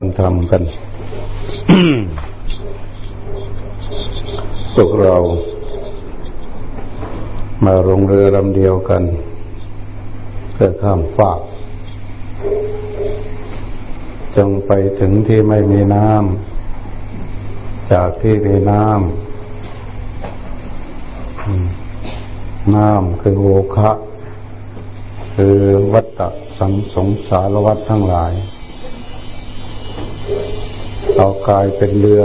ทำกันพวกเรา มาลงเรือลำเดียวกันเพื่อข้ามฟาก จงไปถึงที่ไม่มีน้ำจากที่มีน้ำน้ำคือโวคะ คือวัตตะสังสงสารวัตทั้งหลาย เอากายเป็นเรือ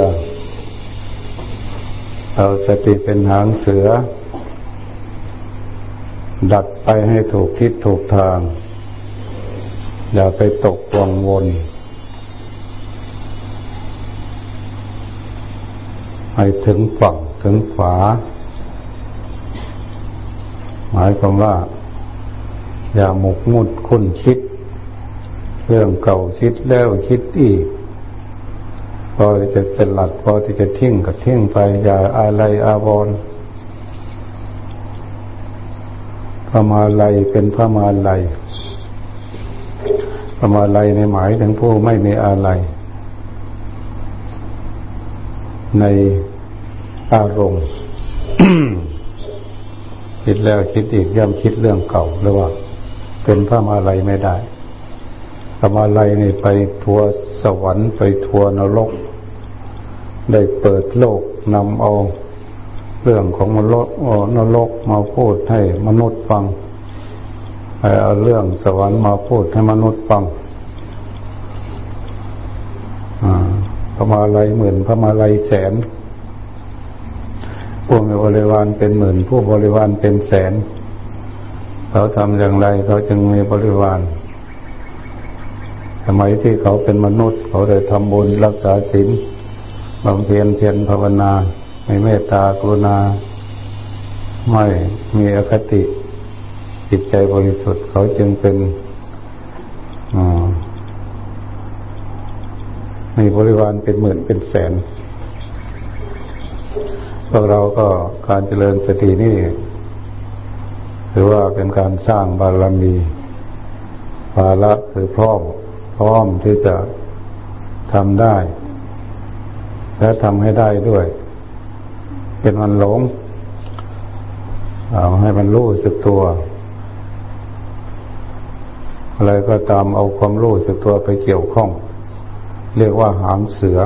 เอาสติเป็นหางเสือ ดัดไปให้ถูกทิศถูกทาง อย่าไปตกวังวนให้ถึงฝั่งถึงฝาหมายความว่า อย่าหมกมุ่นคุ้นคิด เรื่องเก่าคิดแล้วคิดอีก พอที่จะสลัด พอที่จะทิ้งก็ทิ้งไปอย่าอะไรอาวรพระมาลัยเป็นพระมาลัยพระมาลัยในหมายถึงผู้ไม่มีอะไร ในอารมณ์คิดแล้วคิดอีกย่ำคิดเรื่องเก่าหรือว่า เป็นพระมาลัยไม่ได้พระมาลัยนี่ไปทัว สวรรค์ไปทัวนรก ได้เปิดโลกนำเอาเรื่องของมนุษย์นรกมาพูดให้มนุษย์ฟังเอาเรื่องสวรรค์มาพูดให้มนุษย์ฟังพระมาลัยหมื่นพระมาลัยแสนผู้มีบริวารเป็นหมื่น ผู้บริวารเป็นแสน เขาทำอย่างไรเขาจึงมีบริวาร สมัยที่เขาเป็นมนุษย์ เขาได้ทำบุญรักษาศีลบำเพ็ญเพียรภาวนาไม่เมตตากรุณา ไม่มีอคติจิตใจบริสุทธิ์ เขาจึงเป็นมีบริวารเป็นหมื่นเป็นแสน พวกเราก็การเจริญสตินี่ถือว่าเป็นการสร้างบารมีภาระคือพร้อม พร้อมที่จะทำได้ และทำให้ได้ด้วย เป็นมันหลง เอาให้มันรู้สึกตัว อะไรก็ตามเอาความรู้สึกตัวไปเกี่ยวข้อง เรียกว่าหางเสือ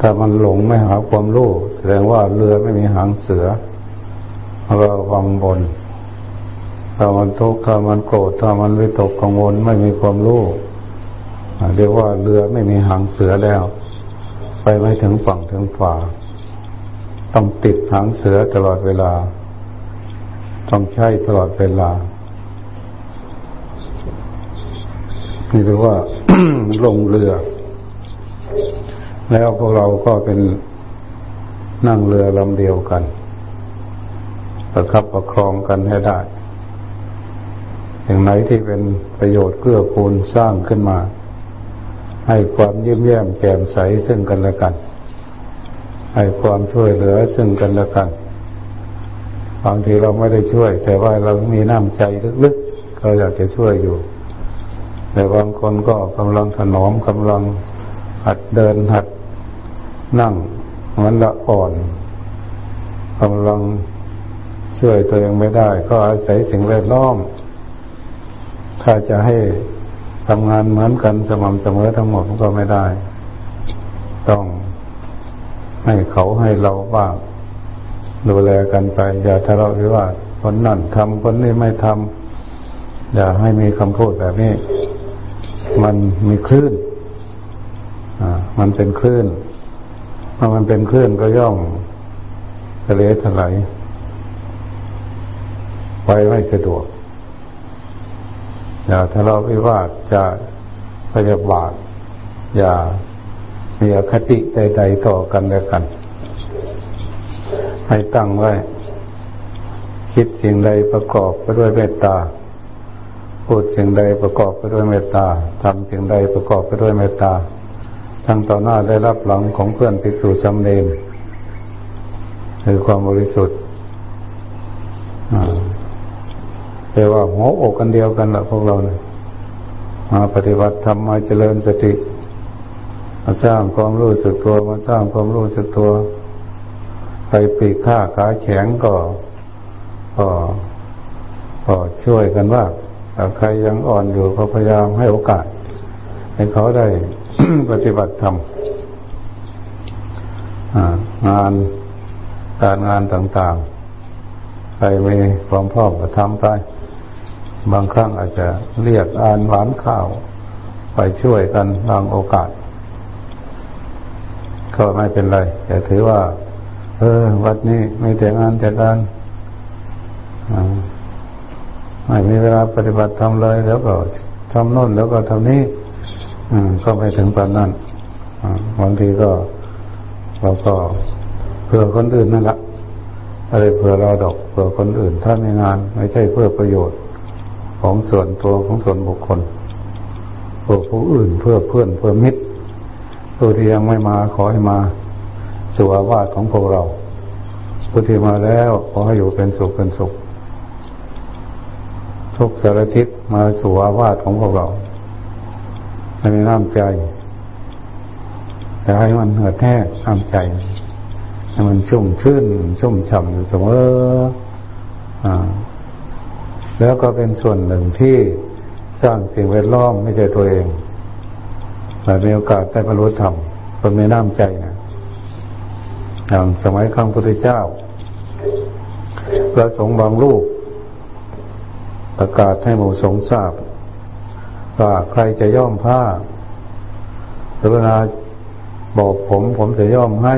ถ้ามันหลงไม่หาความรู้แสดงว่าเรือไม่มีหางเสือเราวังบน ถ้ามันทุกข์ถ้ามันโกรธถ้ามันวิตกกังวลไม่มีความรู้เรียกว่าเรือไม่มีหางเสือแล้ว ไปไม่ถึงฝั่งถึงฝาต้องติดหางเสือตลอดเวลา ต้องใช้ตลอดเวลา นี่เรียกว่าลงเรือ แล้วพวกเราก็เป็นนั่งเรือลำเดียวกันประคับประคองกันให้ได้ อย่างไหนที่เป็นประโยชน์เกื้อกูลสร้างขึ้นมา ให้ความยิ้มแย้มแจ่มใสซึ่งกันและกัน ให้ความช่วยเหลือซึ่งกันและกันบางทีเราไม่ได้ช่วย แต่ว่าเรามีน้ำใจลึกๆเราอยากจะช่วยอยู่ แต่บางคนก็กำลังถนอมกำลังหัดเดินหัดนั่งมันละอ่อนกำลังช่วยตัวเองไม่ได้ ก็อาศัยสิ่งแวดล้อม ถ้าจะให้ทำงานเหมือนกันสม่ำเสมอทั้งหมดก็ไม่ได้ ต้องให้เขาให้เราบ้างดูแลกันไป อย่าทะเลาะวิวาทคนนั่นทำคนนี้ไม่ทำอย่าให้มีคำพูดแบบนี้ มันมีคลื่นอ่ามันเป็นคลื่นเมื่อมันเป็นคลื่นก็ย่อมทะเลถลายไปไม่สะดวก อย่าทะเลาะวิวาทจะพยาบาท อย่ามีอคติใดๆต่อกันและกัน ให้ตั้งไว้ คิดสิ่งใดประกอบไปด้วยเมตตา พูดสิ่งใดประกอบไปด้วยเมตตาทำสิ่งใดประกอบไปด้วยเมตตา ทั้งต่อหน้าได้รับหลังของเพื่อนภิกษุจำเนนคือความบริสุทธิ์ แต่ว่าหัวอกกันเดียวกันแหละพวกเราเนี่ยมาปฏิบัติธรรมมาเจริญสติมาสร้างความรู้สึกตัวมาสร้างความรู้สึกตัวใครปีกข้าขาแข็งก็ก็ก็ช่วยกันว่าถ้าใครยังอ่อนอยู่ก็พยายามให้โอกาส ให้เขาได้ปฏิบัติธรรมงานการงานต่างๆ ใครมีความพร้อมก็ทำไป บางครั้งอาจจะเรียกอ่านหวานข้าว ไปช่วยกันบางโอกาส ก็ไม่เป็นไร แต่ถือว่า เออ วัดนี้ไม่แต่งานแต่การไม่มีเวลาปฏิบัติทำเลย แล้วก็ทำโน่นแล้วก็ทำนี้ก็ไปถึงปานนั้นบางทีก็เราก็เพื่อคนอื่นนั่นแหละอะไรเพื่อเราดอกเพื่อคนอื่นถ้าในงาน ไม่ใช่เพื่อประโยชน์ ของส่วนตัวของส่วนบุคคลเพื่อผู้อื่นเพื่อเพื่อนเพื่อมิตรผู้ที่ยังไม่มาขอให้มาสู่อาวาสของพวกเราผู้ที่มาแล้วขอให้อยู่เป็นสุขเป็นสุข ทุกสารทิศมาสู่อาวาสของพวกเราให้มีน้ำใจแต่ให้มันเหือดแท้น้ำใจให้มันชุ่มชื่น ชุ่มฉ่ำอยู่เสมออ่า แล้วก็เป็นส่วนหนึ่งที่สร้างสิ่งแวดล้อมไม่ใช่ตัวเองแต่มีโอกาสได้บรรลุธรรมคนมีน้ำใจนะอย่างสมัยครั้งพุทธเจ้าพระสงฆ์บางรูปประกาศให้หมู่สงฆ์ทราบว่าใครจะย่อมผ้ากรุณาบอกผมผมจะย่อมให้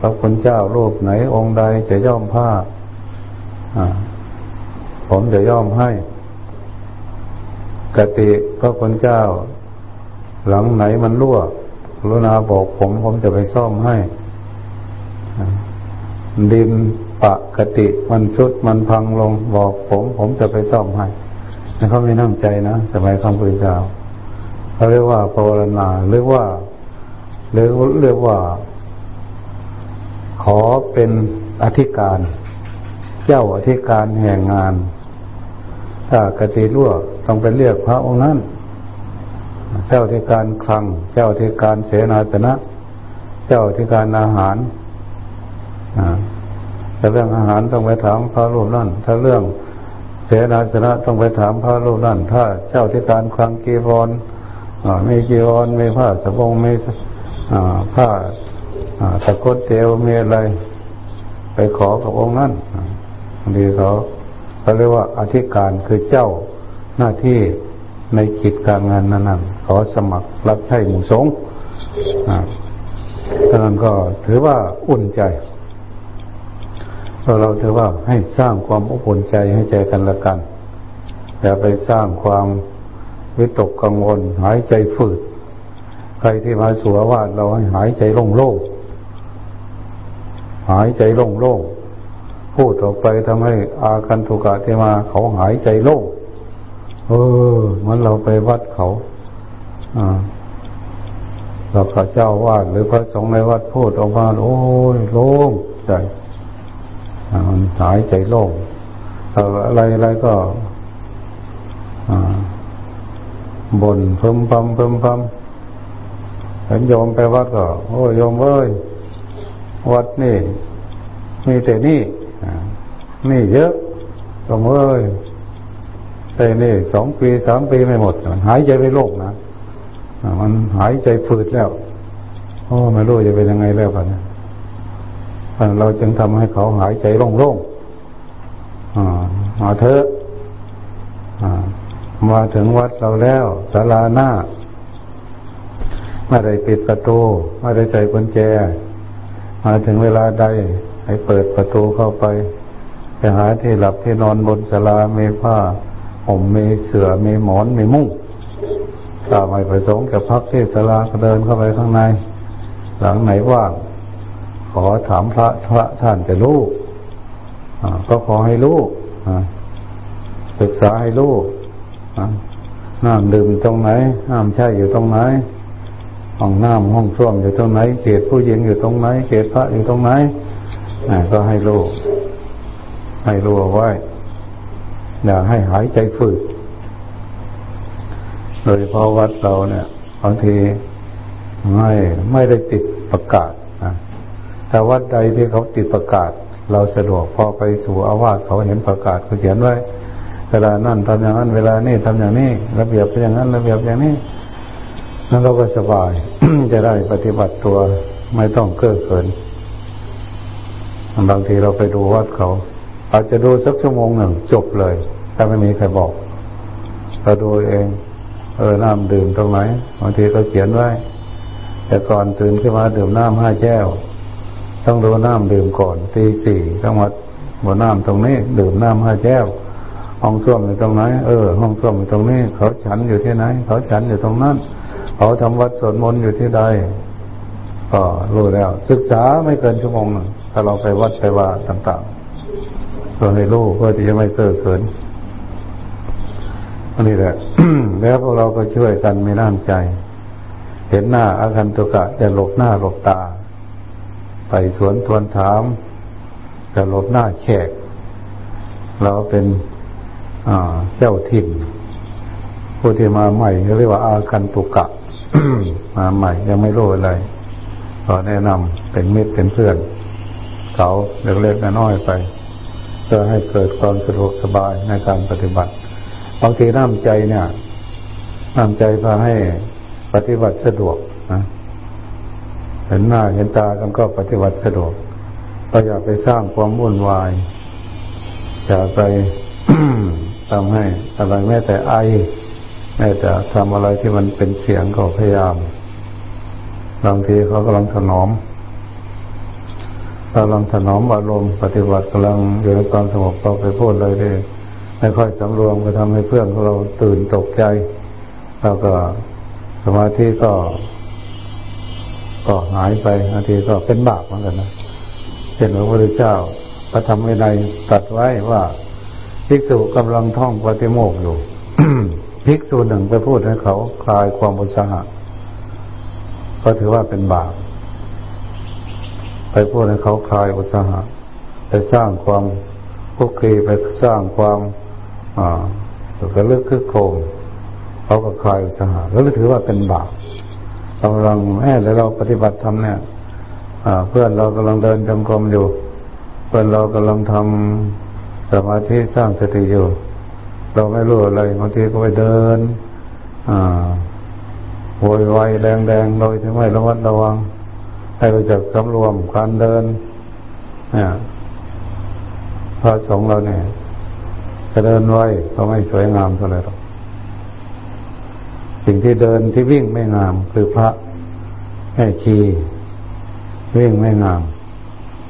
พระคุณเจ้ารูปไหนองค์ใดจะย่อมผ้า ผมจะย่อมให้ กติพระคุณเจ้า หลังไหนมันรั่วกรุณาบอกผมผมจะไปซ่อมให้ดินปะกติมันชุดมันพังลงบอกผมผมจะไปซ่อมให้เขาไม่นั่งใจนะสมัยคำพุทธเจ้าเขาเรียกว่าภาวนาเรียกว่าเรียกเรียกว่า ขอเป็นอธิการ เจ้าอธิการแห่งงาน ถ้ากติรั่วต้องไปเรียกพระองค์นั้น เจ้าอธิการคลัง เจ้าอธิการเสนาสนะ เจ้าอธิการอาหารถ้าเรื่องอาหารต้องไปถามพระรูปนั่น ถ้าเรื่องเสนาสนะต้องไปถามพระรูปนั่น ถ้าเจ้าที่การคลังกีวรมีกีวรมีผ้าสบงมีผ้าตะกดเจวมีอะไร ไปขอกับองค์นั้นบางทีเขา เขาเรียกว่าอธิการคือเจ้าหน้าที่ในกิจการงานนั้นขอสมัครรับใช้หมู่สงฆ์ดังนั้นก็ถือว่าอุ่นใจเราเราถือว่าให้สร้างความอบอุ่นใจให้ใจกันละกัน อย่าไปสร้างความวิตกกังวล หายใจฝืด ใครที่มาสัววาดเราให้หายใจโล่งโล่งหายใจโล่งโล่ง พูดออกไปทำให้อาการทุกะที่มาเขาหายใจโล่งเออมันเราไปวัดเขาอ่าเราพระเจ้าวาดหรือพระสงฆ์ในวัดพูดออกมาโอ้ยโล่งใจมันหายใจโล่งอะไรอะไรก็บ่นเพิ่มพำเพิ่มพำเห็นโยมไปวัดก็ โอ้โยมเอ้ยวัดนี่ มีแต่นี่ นี่เยอะโยมเอ้ยแต่นี่สองปีสามปีไม่หมด หายใจไม่โล่งนะมันหายใจฝืดแล้วโอ้ไม่รู้จะเป็นยังไงแล้วกันเราจึงทำให้เขาหายใจโล่งๆมาเถอะมาถึงวัดเราแล้วศาลาหน้าไม่ได้ปิดประตูไม่ได้ใส่กุญแจ มาถึงเวลาใด ให้เปิดประตูเข้าไป ไปหาที่หลับที่นอนบนศาลามีผ้าห่มมีเสื่อมีหมอนมีมุ้งถ้าไม่ประสงค์จะพักที่ศาลาก็เดินเข้าไปข้างใน หลังไหนว่างขอถามพระพระท่านจะรู้ก็ขอให้รู้ศึกษาให้รู้น้ำดื่มตรงไหนน้ำใช่อยู่ตรงไหนห้องน้ำห้องส้วมอยู่ตรงไหน เขตผู้หญิงอยู่ตรงไหน เขตพระอยู่ตรงไหน ก็ให้รู้ให้รู้เอาไว้อย่าให้หายใจฝืดโดยเพราะวัดเราเนี่ยบางทีไม่ไม่ได้ติดประกาศนะแต่วัดใดที่เขาติดประกาศ เราสะดวกพอไปสู่อาวาสเขาเห็นประกาศเขาเขียนไว้เวลานั่นทำอย่างนั้น เวลานี่ทำอย่างนี้ ระเบียบเป็นอย่างนั้น ระเบียบอย่างนี้นั่นเราก็สบายจะได้ปฏิบัติตัวไม่ต้องเก้อเขิน บางทีเราไปดูวัดเขา อาจจะดูสักชั่วโมงหนึ่งจบเลย ถ้าไม่มีใครบอกเราดูเอง เออน้ำดื่มตรงไหนบางทีเขาเขียนไว้ แต่ก่อนตื่นขึ้นมาดื่มน้ำห้าแก้ว ต้องดูน้ำดื่มก่อนตีสี่ต้องมาบนน้ำตรงนี้ ดื่มน้ำห้าแก้วห้องส้วมอยู่ตรงไหนเออห้องส้วมอยู่ตรงนี้ เขาฉันอยู่ที่ไหน เขาฉันอยู่ตรงนั้น เขาทำวัดสวดมนต์อยู่ที่ใดก็รู้แล้ว ศึกษาไม่เกินชั่วโมงหนึ่ง ถ้าเราไปวัดไปว่าต่างๆก็ให้รู้เพื่อที่จะไม่เกิดเกินอันนี้แหละ แล้วพวกเราก็ช่วยกันไมีน้ำใจ เห็นหน้าอาคันตุกะจะหลบหน้าหลบตา ไปสวนทวนถาม จะหลบหน้าแขก เราเป็นเจ้าถิ่นผู้ที่มาใหม่เรียกว่าอาคันตุกะมาใหม่ยังไม่รู้อะไรขอแนะนำเป็นมิตรเป็นเพื่อน เขาเล็กๆน้อยๆไปเพื่อให้เกิดความสะดวกสบายในการปฏิบัติบางทีน้ำใจเนี่ยน้ำใจพาให้ปฏิบัติสะดวกนะเห็นหน้าเห็นตากันก็ปฏิบัติสะดวกก็อย่าไปสร้างความวุ่นวายอย่าไปทำให้อะไรแม้แต่ไอแม้แต่ทำอะไรที่มันเป็นเสียงก็พยายามบางทีเขากำลังถนอม กำลังถนอมอารมณ์ปฏิบัติกำลังอยู่ในความสงบเราไปพูดเลยได้ไม่ค่อยสำรวมไปทำให้เพื่อนของเราตื่นตกใจ แล้วก็สมาธิก็ ก็หายไปบางทีก็เป็นบาปเหมือนกันนะเช่นพระพุทธเจ้าพระธรรมวินัยตัดไว้ว่าภิกษุกำลังท่องปฏิโมกอยู่ภิกษุหนึ่งไปพูดให้เขาคลายความอุตสาหะก็ถือว่าเป็นบาป พูดให้เขาคลายอุตสาหะไปสร้างความคุกคีไปสร้างความอ่ากระลึกคึกโคมเขาก็คลายอุตสาหะแล้วถือว่าเป็นบาปกำลังแอบแล้วเราปฏิบัติทำเนี่ยเพื่อนเรากำลังเดินจงกรมอยู่ เพื่อนเรากำลังทำสมาธิสร้างสติอยู่ เราไม่รู้อะไรบางทีก็ไปเดิน อ่าโวยวายแดงๆโดยที่ไม่ระมัดระวัง ให้เราจักสำรวมการเดินเนี่ยพระสงฆ์เราเนี่ยจะเดินไว้ก็ไม่สวยงามเท่าไหร่หรอกสิ่งที่เดินที่วิ่งไม่งาม คือพระแม่ชีวิ่งไม่งาม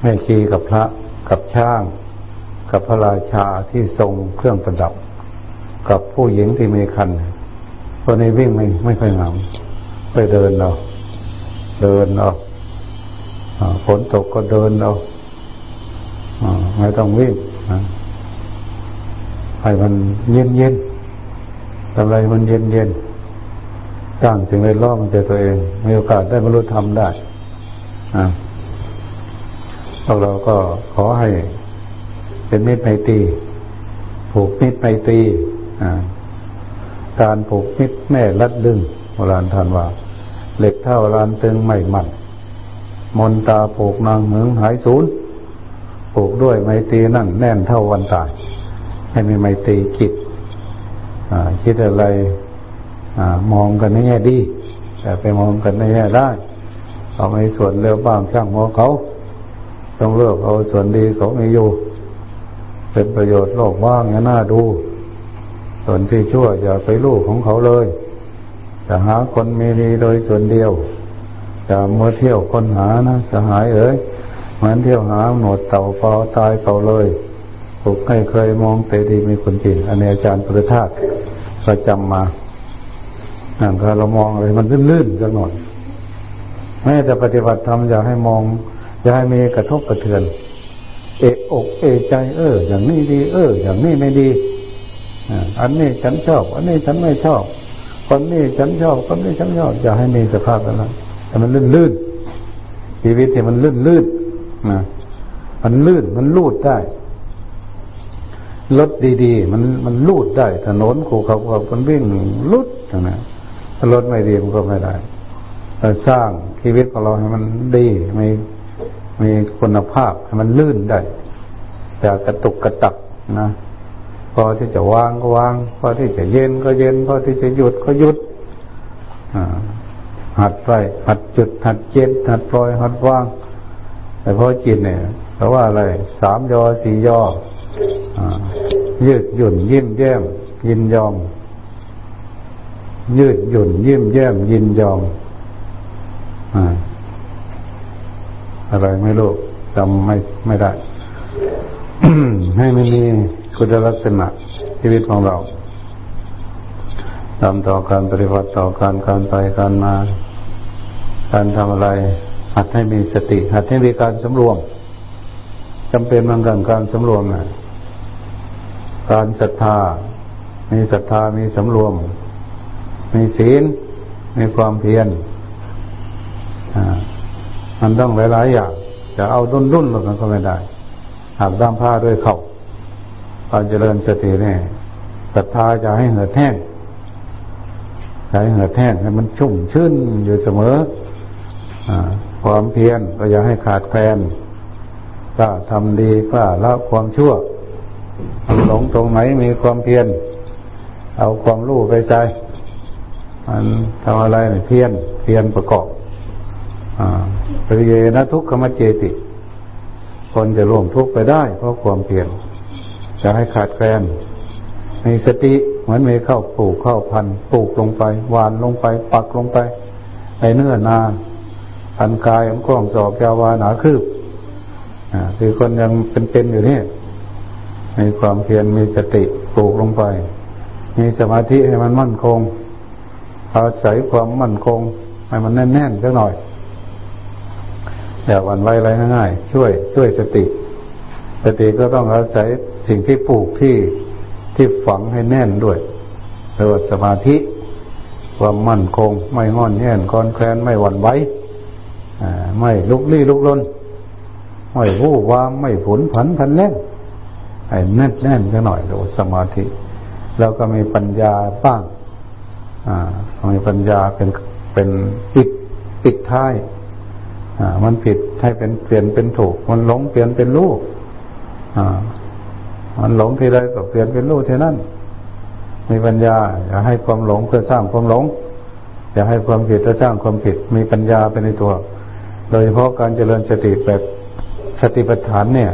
แม่ชีกับพระกับช่าง กับพระราชาที่ทรงเครื่องประดับ กับผู้หญิงที่มีคันพอในวิ่งไม่ไม่ค่อยงามไปเดินเราเดินเอา ฝนตกก็เดินเอาไม่ต้องวิ่งให้มันเย็นเย็นทำไรมันเย็นเย็นสร้างสิ่งใดล้อมันเจอตัวเอง มีโอกาสได้บรรลุธรรมได้พวกเราก็ขอให้เป็นมิตรไมตรีผูกมิตรไมตรีการผูกมิตรแม่ลัดลึงโบราณท่านว่า เหล็กเท่าลานตึงไม่มัน มนตาผูกนางเหมืองหายศูนย์ผูกด้วยไมตรีนั่งแน่นเท่าวันตาย ให้มีไมตรีคิดคิดอะไรอมองกันในแง่ดี แต่ไปมองกันในแง่ได้เอาไม่ส่วนเร็วบ้างช่างมองเขา ต้องเลือกเอาส่วนดีเขาไม่อยู่ เป็นประโยชน์โลกบ้างน่าดู ส่วนที่ชั่วอย่าไปลูกของเขาเลยจะหาคนมีดีโดยส่วนเดียว จะมาเที่ยวค้นหานะสหายเอ๋ยเหมือนเที่ยวหาหนวดเต่าเปอตายเขาเลยถูกให้เคยมองแต่ดีมีคนจริงอันนี้อาจารย์ประทาตประจำมาอั่นก็เรามองอะไรมันลื่นๆสักหน่อยแม้แต่ปฏิบัติธรรมอย่าให้มอง อย่าให้มีกระทบกระเทือน เอะอกเอะใจเออ อย่างนี้ดี เออ อย่างนี้ไม่ดีอันนี้ฉันชอบ อันนี้ฉันไม่ชอบ คนนี้ฉันชอบ คนนี้ฉันชอบอย่าให้มีสภาพนั้น แต่มันลื่นลื่นชีวิตที่มันลื่นลื่นนะมันลื่นมันลูดได้รถดีๆ มันมันลูดได้ ถนนขูเขาเขาคนวิ่งลุดนะถ้ารถไม่ดีมันก็ไม่ได้เราสร้างชีวิตของเราให้มันดีมีมีคุณภาพให้มันลื่นได้จะกระตุกกระตักนะพอที่จะวางก็วาง พอที่จะเย็นก็เย็น พอที่จะหยุดก็หยุด หัดไปหัดจุด หัดเย็นหัดปล่อยหัดว่างแต่พอจิตเนี่ยเพราะว่าอะไรสามยอสี่ยอยืดหยุ่นยิ้มแย้ม ยินยอม ยืดหยุ่นยิ้มแย้ม ยินยอมอะไรไม่รู้จำไม่ไม่ได้ ให้มันมีคุณลักษณะชีวิตของเราทำต่อการปฏิบัติต่อการการไปการมา การทำอะไร หัดให้มีสติ หัดให้มีการสำรวมจำเป็นเหมือนกันการสำรวมนะการศรัทธา มีศรัทธามีสำรวม มีศีล มีความเพียรมันต้องหลายๆอย่าง จะเอาดุนดุนหรอกมันก็ไม่ได้ หากด้ามผ้าด้วยเขาการเจริญสติเนี่ยศรัทธาจะให้เหือดแห้งให้เหือดแห้งให้มันชุ่มชื่นอยู่เสมอ ความเพียรก็อย่าให้ขาดแคลนก็ทำดีก็ละความชั่วหลงตรงไหนมีความเพียรเอาความรู้ไปใจมันทำอะไรเนี่ยเพียรเพียรประกอบปริเยนะทุกขมเจติ คนจะร่วมทุกข์ไปได้ เพราะความเพียรจะให้ขาดแคลนมีสติเหมือนมีเข้าปลูกเข้าพันปลูกลงไปหวานลงไป ปักลงไปในเนื้อนา พันกายของกล้องสอบยาวาหนาคืบคือคนยังเป็นๆอยู่นี่มีความเพียรมีสติปลูกลงไป มีสมาธิให้มันมั่นคง อาศัยความมั่นคง ให้มันแน่นๆสักหน่อย อย่าหวั่นไหวอะไรง่ายๆช่วย ช่วยสติ สติก็ต้องอาศัยสิ่งที่ปลูกที่ที่ฝังให้แน่นด้วยเรียกว่าสมาธิ ความมั่นคง ไม่งอนแง่นคอนแคลนไม่หวั่นไหว ไม่ลุกลี้ลุกลนไม่วู่วามไม่ผลผันทันแน่นให้แน่นแน่นก็หน่อยดูสมาธิ แล้วก็มีปัญญาบ้างมีปัญญาเป็นเป็นปิดปิดท้ายมันผิดให้เป็นเปลี่ยนเป็นถูก มันหลงเปลี่ยนเป็นรู้มันหลงทีไรก็เปลี่ยนเป็นรู้ทีนั้น มีปัญญา อย่าให้ความหลงเพื่อสร้างความหลง อย่าให้ความผิดเพื่อสร้างความผิด มีปัญญาเป็นในตัว โดยเฉพาะการเจริญสติแบบสติปัฏฐานเนี่ย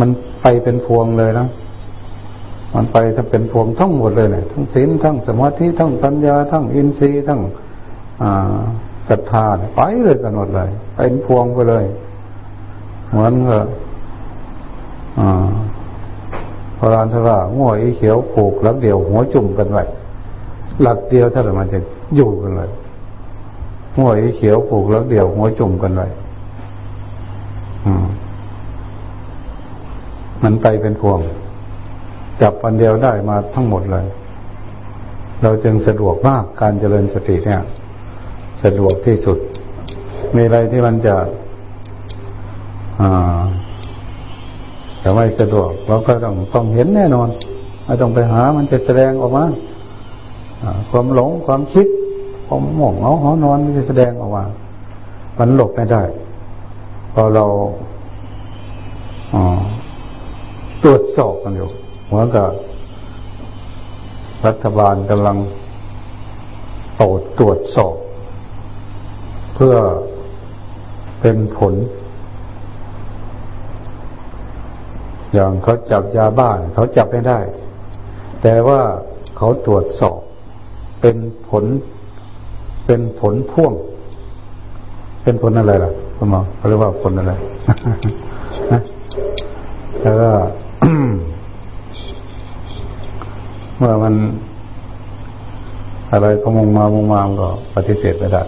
มันไปเป็นพวงเลยนะมันไปถ้าเป็นพวงทั้งหมดเลยเนี่ยทั้งศีลทั้งสมาธิทั้งปัญญา ทั้งอินทรีย์ทั้งศรัทธาไปเลยกันหมดเลยเป็นพวงไปเลย เหมือนกับโบราณท่าว่าง้ออีเขียวผูกหลักเดียวหัวจุ่มกันไว้หลักเดียวถ้ามันจะอยู่กันเลย ง้ออีเขียวผูกหลักเดี่ยวหัวจุ่มกันไว้มันไปเป็นพวง จับอันเดียวได้มาทั้งหมดเลย เราจึงสะดวกมากการเจริญสติเนี่ย สะดวกที่สุด มีอะไรที่มันจะแต่ไม่สะดวกเราก็ต้องต้องเห็นแน่นอนไม่ต้องไปหามันจะแสดงออกมาความหลงความคิด ความหม่งเงาหอนอนมันจะแสดงออกมามันหลบไม่ได้ พอเราตรวจสอบกันอยู่เหมือนกับรัฐบาลกำลังตรวจตรวจสอบ เพื่อเป็นผล อย่างเขาจับยาบ้าน เขาจับไม่ได้ แต่ว่าเขาตรวจสอบ เป็นผล เป็นผลพ่วง เป็นผลอะไรล่ะคุณหมอเขาเรียกว่าผลอะไรแล้วก็เมื่อมัน อะไรก็มงมามงมาก็ปฏิเสธไม่ได้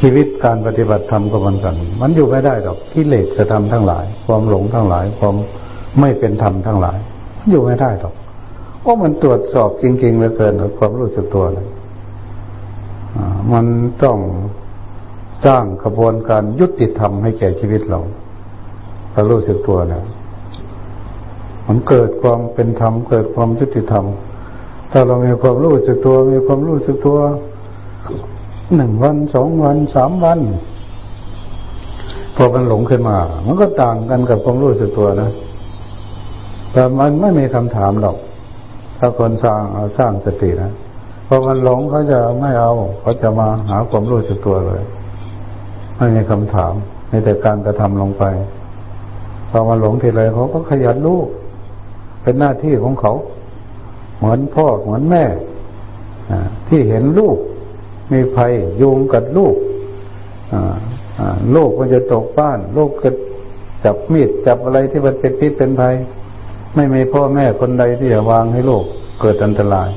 ชีวิตการปฏิบัติธรรมก็เหมือนกัน มันอยู่ไม่ได้หรอกกิเลสธรรมทั้งหลาย ความหลงทั้งหลาย ความไม่เป็นธรรมทั้งหลาย อยู่ไม่ได้หรอก เพราะมันตรวจสอบจริงๆเหลือเกินความรู้สึกตัวเลยมันต้องสร้างกระบวนการยุติธรรมให้แก่ชีวิตเราถ้ารู้สึกตัวเนี่ยมันเกิดความเป็นธรรมเกิดความยุติธรรม ถ้าเรามีความรู้สึกตัว มีความรู้สึกตัวหนึ่งวันสองวันสามวันพอมันหลงขึ้นมา มันก็ต่างกันกับความรู้สึกตัวนะ แต่มันไม่มีคำถามหรอก ถ้าคนสร้างสร้างสตินะพอมันหลงเขาจะไม่เอาเขาจะมาหาความรู้สึกตัวเลยไม่มีคำถามมีแต่การกระทำลงไปพอมาหลงทีไรเขาก็ขยันรู้เป็นหน้าที่ของเขา เหมือนพ่อเหมือนแม่ที่เห็นลูก มีภัยยุงกัดลูกลูกมันจะตกบ้าน ลูกก็จับมีดจับอะไรที่มันเป็นพิษเป็นภัย ไม่มีพ่อแม่คนใดที่จะวางให้ลูกเกิดอันตราย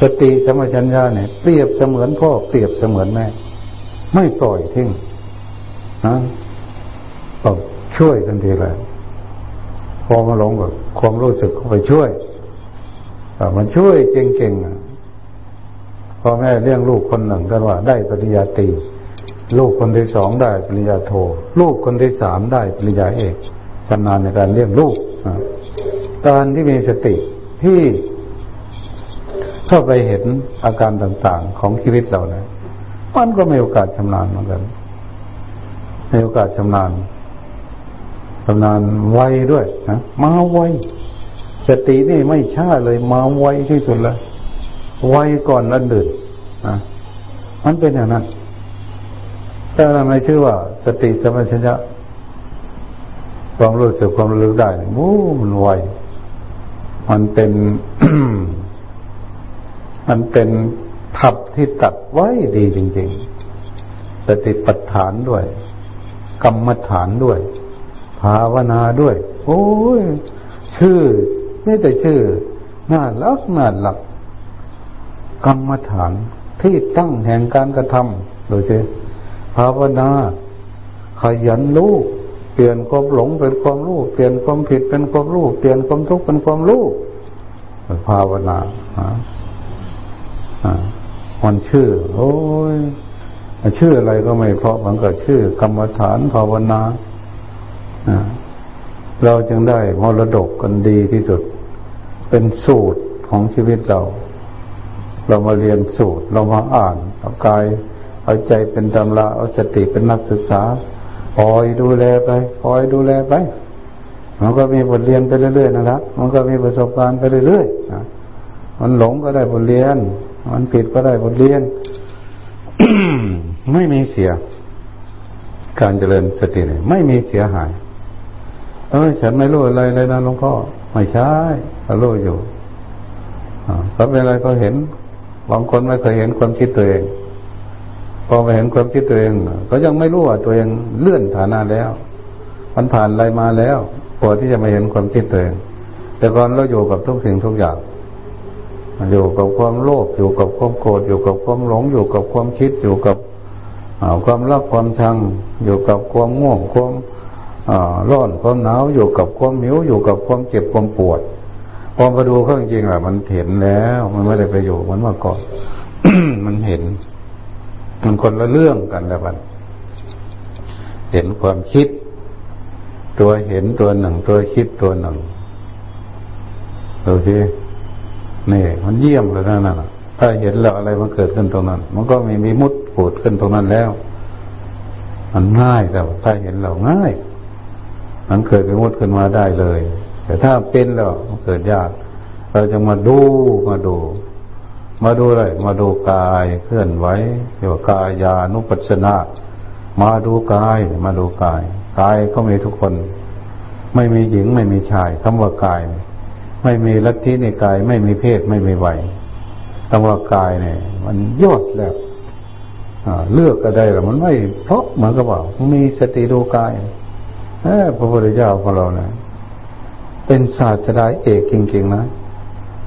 สติสมัชัญญาเนี่ยเปรียบเสมือนพ่อเปรียบเสมือนแม่ ไม่ปล่อยทิ้งนะต้องช่วยกันทีเลยพอมาหลงกับความรู้สึกเข้าไปช่วยมันช่วยเก่งๆพ่อแม่เลี้ยงลูกคนหนึ่งกันว่า ได้ปริญญาตรีลูกคนที่สองได้ปริญญาโท ลูกคนที่สามได้ปริญญาเอกชำนาญในการเลี้ยงลูก การที่มีสติที่เข้าไปเห็นอาการต่างๆของชีวิตเราเนี่ยมันก็มีโอกาสชำนาญเหมือนกันมีโอกาสชำนาญชำนาญไวด้วยนะมาไวสตินี่ไม่ช้าเลยมาไวที่สุดลยไวก่อนอันดื่นนะมันเป็นอย่างนั้นถ้าทำไมชื่อว่า สติสมัชัญญะความรู้สึกความรู้ได้โอ้มันไว มันเป็น มันเป็นทับที่ตัดไว้ดีจริงๆ สติปัฏฐานด้วย กรรมฐานด้วย ภาวนาด้วย โอ้ย ชื่อนี่แต่ชื่อ น่ารักน่าหลัก กรรมฐานที่ตั้งแห่งการกระทำดูสิภาวนา ขยันรู้ เปลี่ยนความหลงเป็นความรู้ เปลี่ยนความผิดเป็นความรู้ เปลี่ยนความทุกข์เป็นความรู้ภาวนามันชื่อ โอ้ยชื่ออะไรก็ไม่เพราะมันก็ชื่อกรรมฐานภาวนาเราจึงได้มรดกกันดีที่สุด เป็นสูตรของชีวิตเรา เรามาเรียนสูตร เรามาอ่านเอากาย เอาใจเป็นตำราเอาสติเป็นนักศึกษา คอยดูแลไป คอยดูแลไป มันก็มีบทเรียนไปเรื่อยๆนะครับ มันก็มีประสบการณ์ไปเรื่อยๆมันหลงก็ได้บทเรียน มันผิดก็ได้บทเรียน ไม่มีเสีย การเจริญสติเนี่ยไม่มีเสียหาย เออฉันไม่รู้อะไรเลยนะหลวงพ่อ ไม่ใช่เรารู้อยู่เพราะเวลาก็เห็น บางคนไม่เคยเห็นความคิดตัวเอง พอไปเห็นความคิดตัวเองก็ยังไม่รู้ว่าตัวเองเลื่อนฐานะแล้ว มันผ่านอะไรมาแล้วพอที่จะมาเห็นความคิดตัวเอง แต่ก่อนเราอยู่กับทุกสิ่งทุกอย่างอยู่กับความโลภอยู่กับความโกรธอยู่กับความหลง อยู่กับความคิดอยู่กับความรักความชัง อยู่กับความง่วงความร้อนความหนาวอยู่กับความหิวอยู่กับความเจ็บความปวดพอมาดูเข้างจริงแหละมันเห็นแล้ว มันไม่ได้ไปอยู่มันเมื่อก่อนมันเห็น มันคนละเรื่องกันแล้วมันเห็นความคิด ตัวเห็นตัวหนึ่ง ตัวคิดตัวหนึ่งดูสินี่มันเยี่ยมเลยนะนั่นถ้าเห็นแล้วอะไรมันเกิดขึ้นตรงนั้น มันก็มีมีมุดปูดขึ้นตรงนั้นแล้ว มันง่ายแล้วถ้าเห็นเราง่าย มันเกิดเป็นมุดขึ้นมาได้เลย แต่ถ้าเป็นแล้วมันเกิดยาก เราจะมาดูมาดู มาดูอะไร มาดูกายเคลื่อนไหวเรียกว่ากายานุปัสสนามาดูกาย มาดูกาย กายเขามีทุกคน ไม่มีหญิงไม่มีชายคำว่ากาย ไม่มีลัทธิในกาย ไม่มีเพศไม่มีวัยคำว่ากายเนี่ย มันยอดแล้วเลือกก็ได้หรอมันไม่เพราะเหมือนกับว่ามีสติดูกายพระพุทธเจ้าของเราเนี่ยเป็นศาสตราเอกจริงๆนะ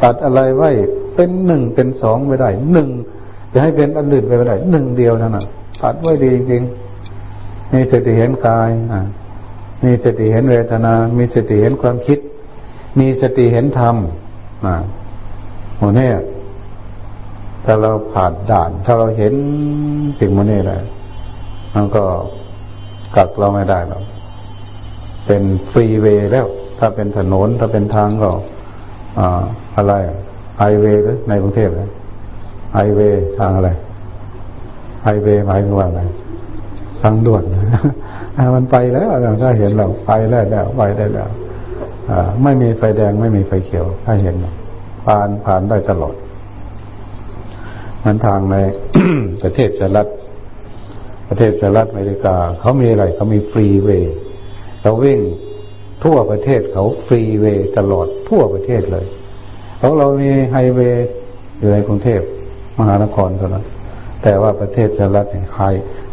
ตัดอะไรไว้ เป็นหนึ่งเป็นสองไม่ได้หนึ่งจะให้เป็นอันอื่นไปไม่ได้หนึ่งเดียวนั่นน่ะตัดไว้ดีจริงมีสติเห็นกายอ่ามีสติเห็นเวทนา มีสติเห็นความคิด มีสติเห็นธรรมอ่าโมเน่ถ้าเราผ่านด่าน ถ้าเราเห็นสิ่งโมเน่ได้มันก็กักเราไม่ได้หรอกเป็นฟรีเวย์แล้ว ถ้าเป็นถนนถ้าเป็นทางก็อะไร ไฮเวย์ในกรุงเทพเลยไฮเวย์ทางอะไรไฮเวย์หมายถึงว่าอะไรทางด่วนมันไปแล้วถ้าเห็นเราไปแล้วแล้วไปได้แล้วไม่มีไฟแดงไม่มีไฟเขียว ถ้าเห็นผ่านผ่านได้ตลอดมันทางในประเทศสหรัฐประเทศสหรัฐอเมริกาเขามีอะไรเขามีฟรีเวย์เราวิ่งทั่วประเทศเขาฟรีเวย์ตลอดทั่วประเทศเลย เขาเรามีไฮเวย์อยู่ในกรุงเทพมหานครเท่านั้นแต่ว่าประเทศสหรัฐเนี่ยไอ้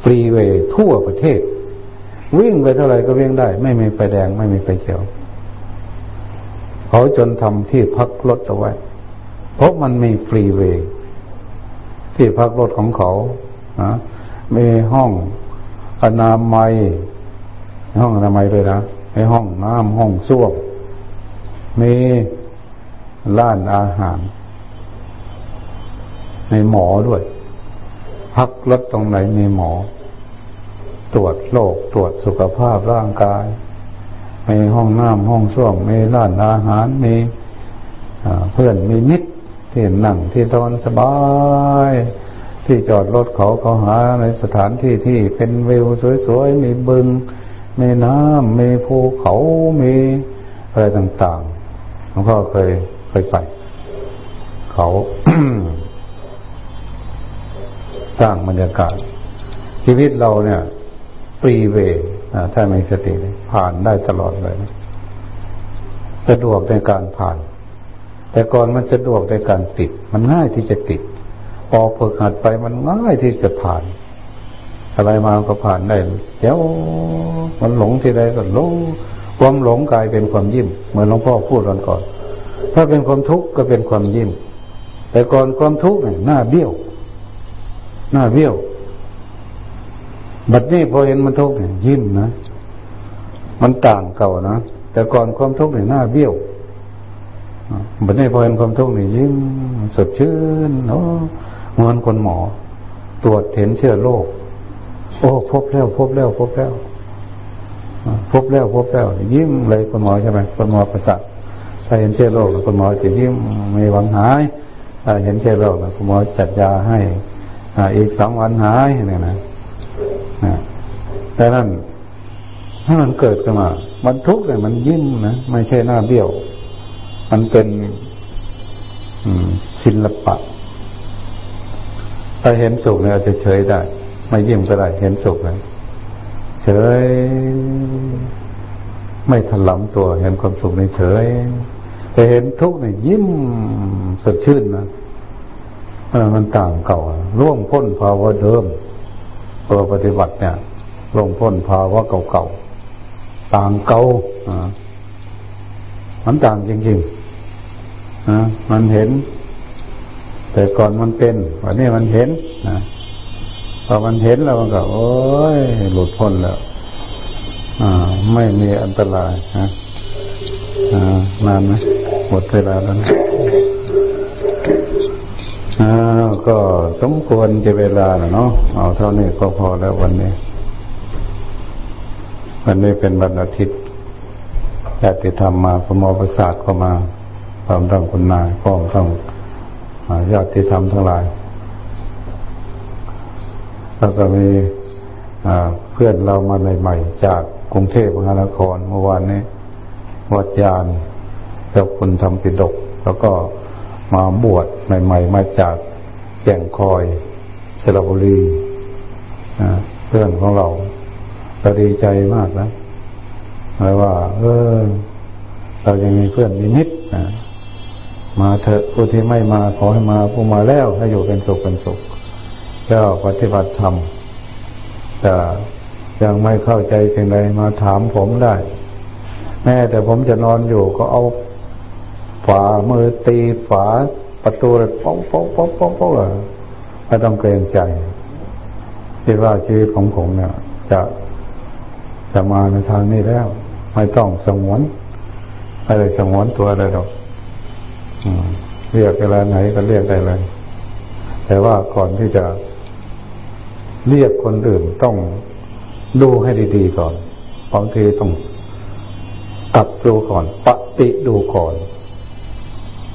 freeway ทั่วประเทศ วิ่งไปเท่าไหร่ก็วิ่งได้ ไม่มีไฟแดงไม่มีไฟเขียว เขาจนทำที่พักรถเอาไว้ เพราะมันมี freeway ที่พักรถของเขานะมีห้องอนามัย ห้องอนามัยเลยนะในห้องน้ำห้องส้วมมี ร้านอาหาร ในหมอด้วย พักรถตรงไหนมีหมอ ตรวจโรคตรวจสุขภาพร่างกายมีห้องน้ำห้องส้วมมีร้านอาหาร มีเพื่อนมีมิตรที่นั่งที่ตอนสบาย ที่จอดรถเขาเขาหาในสถานที่ที่เป็นวิวสวยๆ มีบึง มีน้ำมีภูเขา มีอะไรต่างๆหลวงพ่อเคย ไปเขาสร้างบรรยากาศ ชีวิตเราเนี่ยฟรีเวย์ถ้าไม่สติผ่านได้ตลอดเลยสะดวกในการผ่าน แต่ก่อนมันสะดวกในการติด มันง่ายที่จะติด พอฝึกหัดไปมันง่ายที่จะผ่าน อะไรมาก็ผ่านได้เดี๋ยวมันหลงที่ใดก็หลงความหลงกลายเป็นความยิ้ม เหมือนหลวงพ่อพูดตอนก่อน ถ้าเป็นความทุกข์ก็เป็นความยิ้ม แต่ก่อนความทุกข์เนี่ยหน้าเบี้ยว หน้าเบี้ยว บัดนี้พอเห็นมันทุกข์เนี่ยยิ้มนะ มันต่างเก่านะ แต่ก่อนความทุกข์เนี่ยหน้าเบี้ยว บัดนี้พอเห็นความทุกข์เนี่ยยิ้มสดชื่นเนาะเหมือนคนหมอ ตรวจเห็นเชื้อโรค โอ้ พบแล้ว พบแล้ว พบแล้ว พบแล้ว พบแล้ว ยิ้มเลยคนหมอใช่ไหมคนหมอประจักษ์ ถ้าเห็นเชื้อโรคคนหมอจะยิ้มไม่หวังหายถ้าเห็นเชื้อโรคคุณหมอจัดยาให้อีกสองวันหายเนี่ยนะแต่นั่นถ้ามันเกิดขึ้นมา มันทุกข์เลยมันยิ้มนะไม่ใช่หน้าเบี้ยว มันเป็นศิลปะ ถ้าเห็นสุขเนี่ยอาจจะเฉยได้ ไม่ยิ้มก็ได้ เห็นสุขเลยเฉย ไม่ถลำตัวเห็นความสุขในเฉย แต่เห็นทุกข์เนี่ยยิ้มสดชื่นนะมันต่างเก่าล่วงพ้นภาวะเดิมตัวปฏิบัติเนี่ยล่วงพ้นภาวะเก่าๆต่างเก่ามันต่างจริงๆนะมันเห็น แต่ก่อนมันเป็นวันนี้มันเห็นนะพอมันเห็นแล้วมันก็โอ้ยหลุดพ้นแล้ว อ่า ไม่มีอันตรายนะ นานไหมหมดเวลาแล้วนะอาก็สมควรจะเวลาแล้วเนาะเอาเท่านี้ก็พอแล้ววันนี้ วันนี้เป็นวันอาทิตย์ญาติธรรมมาพมประสาทก็มาพร้อมทั้งคุณนายพร้อมทั้งญาติธรรมทั้งหลายแล้วก็มีเพื่อนเรามาใหม่ๆจากกรุงเทพมหานครเมื่อวานนี้ วัดยานเจ้าคุณธรรมปิดก แล้วก็มาบวชใหม่ ๆ มาจากแก่งคอยสระบุรีเพื่อนของเราเราดีใจมากนะหมายว่า เออ เรายังมีเพื่อนมีมิตรนะมาเถอะผู้ที่ไม่มาขอให้มาผู้มาแล้วให้อยู่เป็นสุขเป็นสุขแล้วปฏิบัติธรรมแต่ยังไม่เข้าใจสิ่งใดมาถามผมได้ แม้แต่ผมจะนอนอยู่ก็เอาฝามือตีฝาประตูเลยป๊อกป๊อกป๊อกป๊อกป๊อกไม่ต้องเกรงใจคิดว่าชีวิตของผมเนี่ย จะจะมาในทางนี้แล้ว ไม่ต้องสงวนอะไรสงวนตัวอะไรหรอกเรียกเวลาไหนก็เรียกได้เลย แต่ว่าก่อนที่จะเรียกคนอื่นต้องดูให้ดีๆก่อนบางทีต้อง ตัดดูก่อนปฏิดูก่อน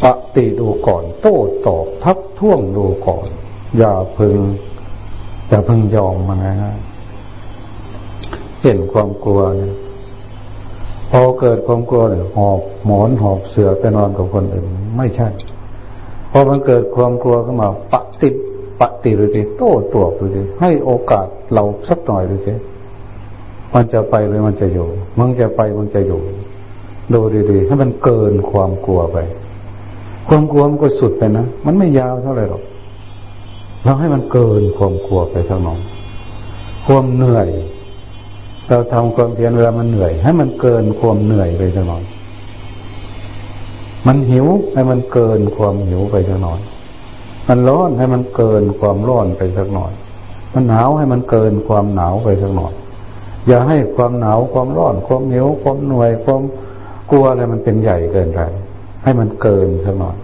ปฏิดูก่อน โต้ตอบทักท้วงดูก่อน อย่าพึงจะเพิ่งยอมมันนะเห็นความกลัวเนี่ยพอเกิดความกลัวเนี่ยหอบหมอนหอบเสือไปนอนกับคนอื่น ไม่ใช่พอมันเกิดความกลัวขึ้นมาปฏิปฏิหรือสิโต้ตวบหรือสิให้โอกาสเราสักหน่อยหรือสิมันจะไปหรือมันจะอยู่ มันจะไปมันจะอยู่ ดูดีๆให้มันเกินความกลัวไป ความกลัวมันก็สุดไปนะ มันไม่ยาวเท่าไหร่หรอก เราให้มันเกินความกลัวไปเท่านั้นความเหนื่อย เราทำความเพียรเวลามันเหนื่อย ให้มันเกินความเหนื่อยไปเท่านั้นมันหิวให้มันเกินความหิวไปเท่านั้นมันร้อนให้มันเกินความร้อนไปสักหน่อย มันหนาวให้มันเกินความหนาวไปสักหน่อย อย่าให้ความหนาวความร้อน ความหิวความหน่วยความ กลัวอะไรมันเป็นใหญ่เกินไปให้มันเกินสักหน่อย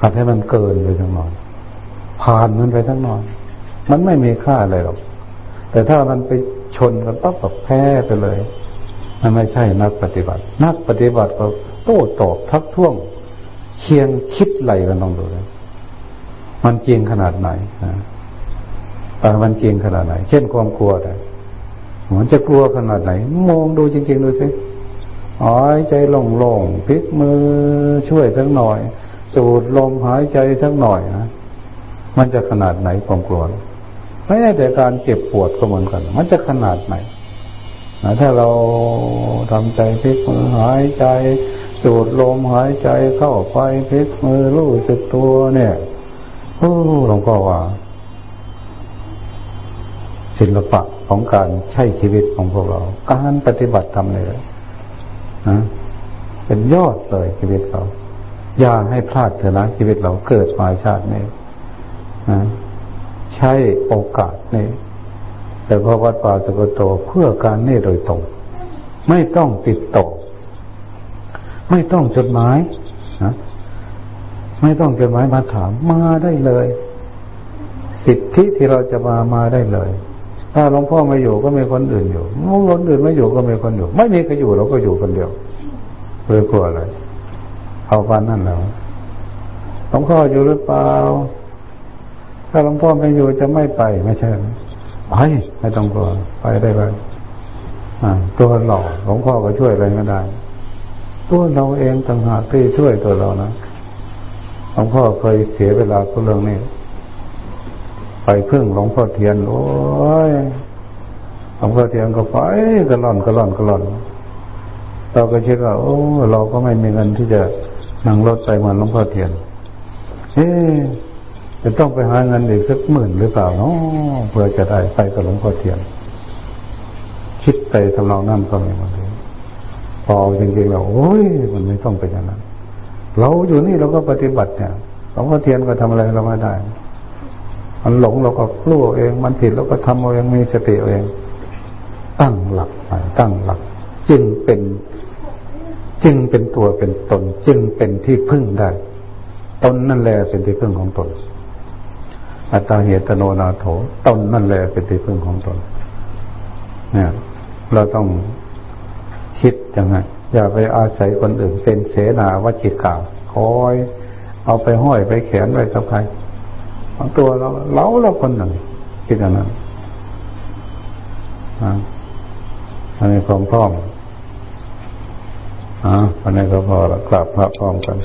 หัดให้มันเกินไปสักหน่อยผ่านมันไปสักหน่อยมันไม่มีค่าอะไรหรอก แต่ถ้ามันไปชนกันปั๊บแบบแพ้ไปเลย มันไม่ใช่นักปฏิบัติ นักปฏิบัติก็โต้ตอบทักท้วงเคียงคิดไหลกันลองดูเลยมันจริงขนาดไหนนะมันจริงขนาดไหน เช่นความกลัวแต่มันจะกลัวขนาดไหน มองดูจริง ๆ ดูสิ หายใจลงลงพลิกมือช่วยสักหน่อย สูดลมหายใจสักหน่อยนะมันจะขนาดไหนความกลัวไม่ใช่แต่การเจ็บปวดก็เหมือนกัน มันจะขนาดไหนนะถ้าเราทำใจพลิกมือหายใจ สูดลมหายใจเข้าไปพลิกมือรู้สึกตัวเนี่ยโอ้หลวงพ่อว่า ศิลปะของการใช้ชีวิตของพวกเรา การปฏิบัติทำเลย นะเป็นยอดเลยชีวิตเรา อย่าให้พลาดเถอะนะชีวิตเราเกิดมาชาตินี้นะใช้โอกาสนี้แต่พระวัดป่าสกโตเพื่อการนี่โดยตรง ไม่ต้องติดต่อ ไม่ต้องจดหมายนะไม่ต้องจดหมายมาถามมาได้เลย สิทธิที่เราจะมามาได้เลย ถ้าหลวงพ่อไม่อยู่ก็มีคนอื่นอยู่คนอื่นไม่อยู่ก็มีคนอยู่ ไม่มีใครอยู่เราก็อยู่คนเดียวเพื่อกลัวอะไรเอาฟันนั่นแล้วหลวงพ่ออยู่หรือเปล่า ถ้าหลวงพ่อไม่อยู่จะไม่ไปไม่ใช่ไปไม่ต้องกลัวไปได้เลยตัวหล่อหลวงพ่อก็ช่วยอะไรไม่ได้ ตัวเราเองต่างหากที่ช่วยตัวเรานะหลวงพ่อเคยเสียเวลากับเรื่องนี้ ไปพึ่งหลวงพ่อเทียนโอ้ยหลวงพ่อเทียนก็ไปกระล่อนกระล่อนกระล่อนเราก็คิดว่าโอ้เราก็ไม่มีเงินที่จะนั่งรถไปเหมือนหลวงพ่อเทียนเอ๊จะต้องไปหาเงินอีกสักหมื่นหรือเปล่าเนาะเพื่อจะได้ไปกับหลวงพ่อเทียน คิดไปทำนองนั่นก็ไม่มดเลยพอจริงๆแล้วโอ้ยมันไม่ต้องเป็นอย่างนั้น เราอยู่นี่เราก็ปฏิบัติเนี่ยหลวงพ่อเทียนก็ทำอะไรเราไม่ได้ มันหลงเราก็รู้เอง มันผิดเราก็ทำเอาเองมีสติเอง ตั้งหลักใหม่ตั้งหลัก จึงเป็น จึงเป็นตัวเป็นตน จึงเป็นที่พึ่งได้ ตนนั่นแหละเป็นที่พึ่งของตนอัตตาเหตโนนาโถตนนั่นแหละเป็นที่พึ่งของตน เนี่ย เราต้องคิดยังไงอย่าไปอาศัยคนอื่นเป็นเสนาวจิกาคอย เอาไปห้อยไปแขนไว้กับใคร ตัวเราเราเราคนหนึ่งคิดอย่างนั้นอันนี้ความพร้อมอ่าอันนี้ก็พอละกราบพระพร้อมกัน